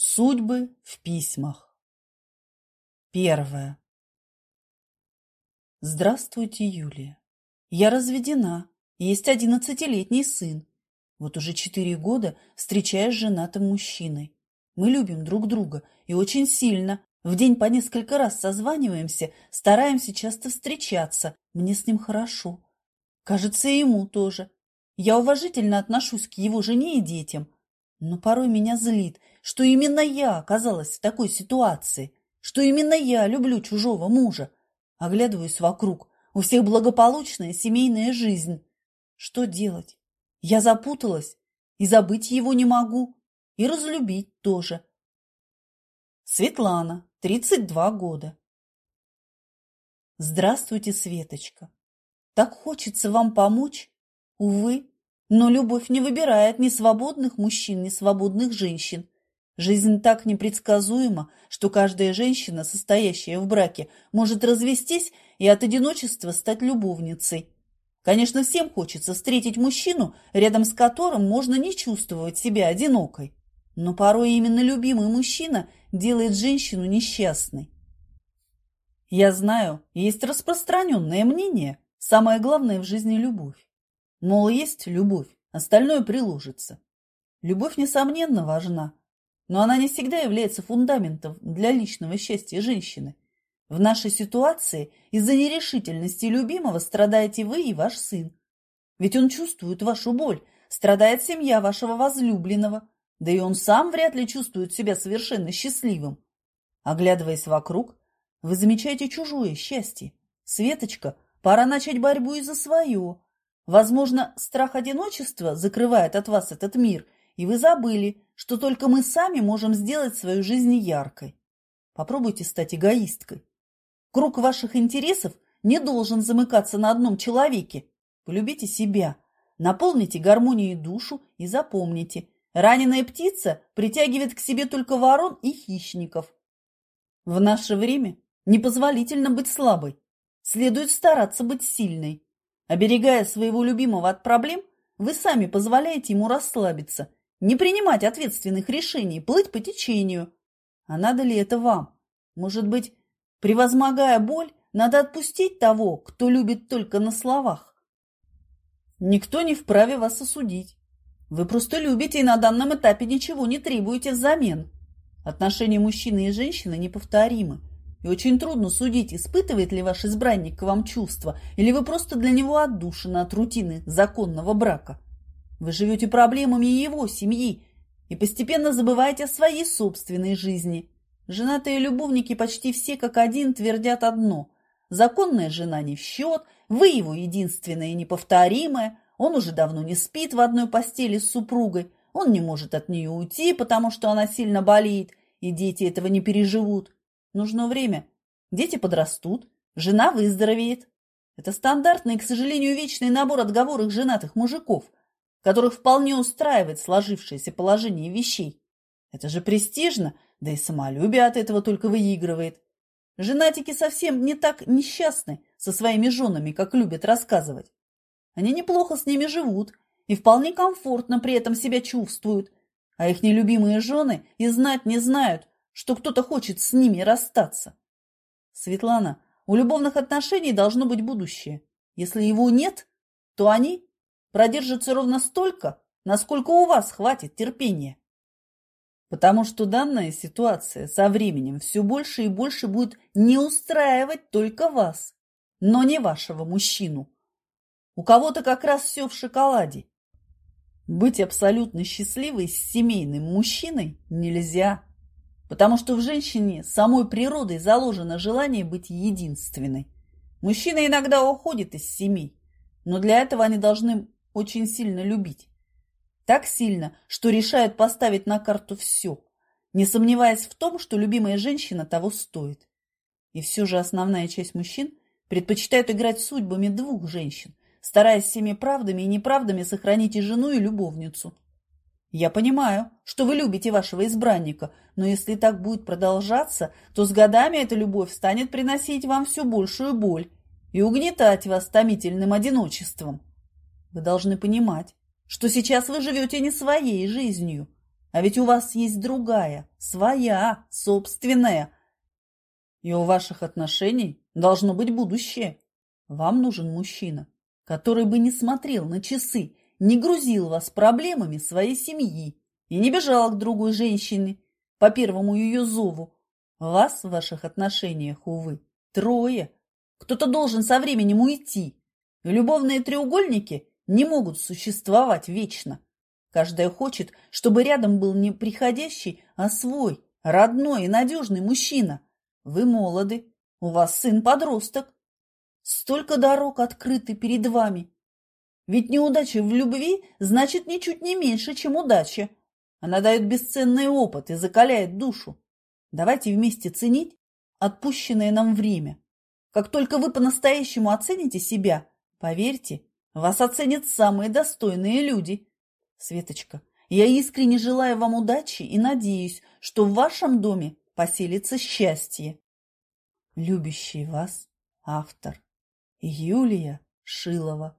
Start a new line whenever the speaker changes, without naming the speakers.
Судьбы в письмах. Первое. Здравствуйте, Юлия. Я разведена, есть одиннадцатилетний сын. Вот уже четыре года встречаюсь с женатым мужчиной. Мы любим друг друга и очень сильно. В день по несколько раз созваниваемся, стараемся часто встречаться. Мне с ним хорошо. Кажется, и ему тоже. Я уважительно отношусь к его жене и детям – но порой меня злит, что именно я оказалась в такой ситуации, что именно я люблю чужого мужа. Оглядываюсь вокруг, у всех благополучная семейная жизнь. Что делать? Я запуталась, и забыть его не могу, и разлюбить тоже. Светлана, 32 года. Здравствуйте, Светочка. Так хочется вам помочь. Увы, но любовь не выбирает ни свободных мужчин, ни свободных женщин. Жизнь так непредсказуема, что каждая женщина, состоящая в браке, может развестись и от одиночества стать любовницей. Конечно, всем хочется встретить мужчину, рядом с которым можно не чувствовать себя одинокой. Но порой именно любимый мужчина делает женщину несчастной. Я знаю, есть распространенное мнение, самое главное в жизни – любовь. Мол, есть любовь, остальное приложится. Любовь, несомненно, важна, но она не всегда является фундаментом для личного счастья женщины. В нашей ситуации из-за нерешительности любимого страдаете вы и ваш сын. Ведь он чувствует вашу боль, страдает семья вашего возлюбленного, да и он сам вряд ли чувствует себя совершенно счастливым. Оглядываясь вокруг, вы замечаете чужое счастье. Светочка, пора начать борьбу и за свое, Возможно, страх одиночества закрывает от вас этот мир, и вы забыли, что только мы сами можем сделать свою жизнь яркой. Попробуйте стать эгоисткой. Круг ваших интересов не должен замыкаться на одном человеке. Полюбите себя, наполните гармонией душу и запомните, раненая птица притягивает к себе только ворон и хищников. В наше время непозволительно быть слабой. Следует стараться быть сильной. Оберегая своего любимого от проблем, вы сами позволяете ему расслабиться, не принимать ответственных решений, плыть по течению. А надо ли это вам? Может быть, превозмогая боль, надо отпустить того, кто любит только на словах? Никто не вправе вас осудить. Вы просто любите и на данном этапе ничего не требуете взамен. Отношения мужчины и женщины неповторимы. И очень трудно судить, испытывает ли ваш избранник к вам чувства, или вы просто для него отдушины от рутины законного брака. Вы живете проблемами его семьи и постепенно забываете о своей собственной жизни. Женатые любовники почти все как один твердят одно. Законная жена не в счет, вы его единственная и неповторимая, он уже давно не спит в одной постели с супругой, он не может от нее уйти, потому что она сильно болеет, и дети этого не переживут. Нужно время. Дети подрастут, жена выздоровеет. Это стандартный к сожалению, вечный набор отговорок женатых мужиков, которых вполне устраивает сложившееся положение вещей. Это же престижно, да и самолюбие от этого только выигрывает. Женатики совсем не так несчастны со своими женами, как любят рассказывать. Они неплохо с ними живут и вполне комфортно при этом себя чувствуют, а их нелюбимые жены и знать не знают, что кто-то хочет с ними расстаться. Светлана, у любовных отношений должно быть будущее. Если его нет, то они продержатся ровно столько, насколько у вас хватит терпения. Потому что данная ситуация со временем все больше и больше будет не устраивать только вас, но не вашего мужчину. У кого-то как раз все в шоколаде. Быть абсолютно счастливой с семейным мужчиной нельзя. Потому что в женщине самой природой заложено желание быть единственной. Мужчина иногда уходит из семей, но для этого они должны очень сильно любить. Так сильно, что решают поставить на карту все, не сомневаясь в том, что любимая женщина того стоит. И все же основная часть мужчин предпочитают играть судьбами двух женщин, стараясь всеми правдами и неправдами сохранить и жену, и любовницу – я понимаю, что вы любите вашего избранника, но если так будет продолжаться, то с годами эта любовь станет приносить вам все большую боль и угнетать вас томительным одиночеством. Вы должны понимать, что сейчас вы живете не своей жизнью, а ведь у вас есть другая, своя, собственная. И у ваших отношений должно быть будущее. Вам нужен мужчина, который бы не смотрел на часы, не грузил вас проблемами своей семьи и не бежал к другой женщине по первому ее зову. Вас в ваших отношениях, увы, трое. Кто-то должен со временем уйти. Любовные треугольники не могут существовать вечно. Каждая хочет, чтобы рядом был не приходящий, а свой, родной и надежный мужчина. Вы молоды, у вас сын-подросток. Столько дорог открыты перед вами. Ведь неудача в любви значит ничуть не меньше, чем удача. Она дает бесценный опыт и закаляет душу. Давайте вместе ценить отпущенное нам время. Как только вы по-настоящему оцените себя, поверьте, вас оценят самые достойные люди. Светочка, я искренне желаю вам удачи и надеюсь, что в вашем доме поселится счастье. Любящий вас автор Юлия Шилова